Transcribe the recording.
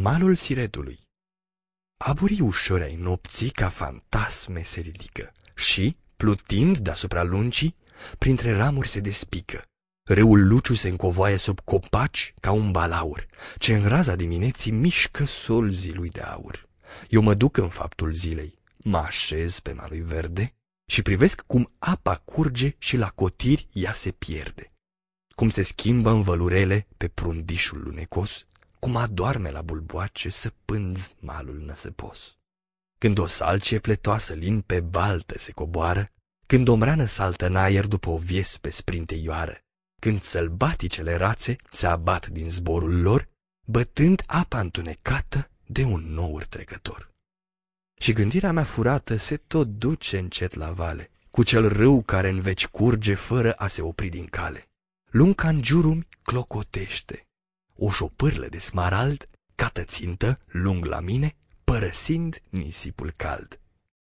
Malul siretului Aburii ușori ai nopții ca fantasme se ridică și, plutind deasupra luncii, printre ramuri se despică. Râul Luciu se încovoaie sub copaci ca un balaur, ce în raza dimineții mișcă solzii lui de aur. Eu mă duc în faptul zilei, mă așez pe malul verde și privesc cum apa curge și la cotiri ea se pierde. Cum se schimbă învălurele pe prundișul lunecos, cum adorme la bulboace săpând malul năsăpos. Când o salcie pletoasă lin pe baltă se coboară, când o mrană saltă în aer după o viespe sprinteioară, când sălbaticele rațe se abat din zborul lor, bătând apa întunecată de un nou trecător. Și gândirea mea furată se tot duce încet la vale, cu cel râu care în veci curge fără a se opri din cale. Lunca în jurul clocotește, o șopârlă de smarald, cată țintă, lung la mine, părăsind nisipul cald.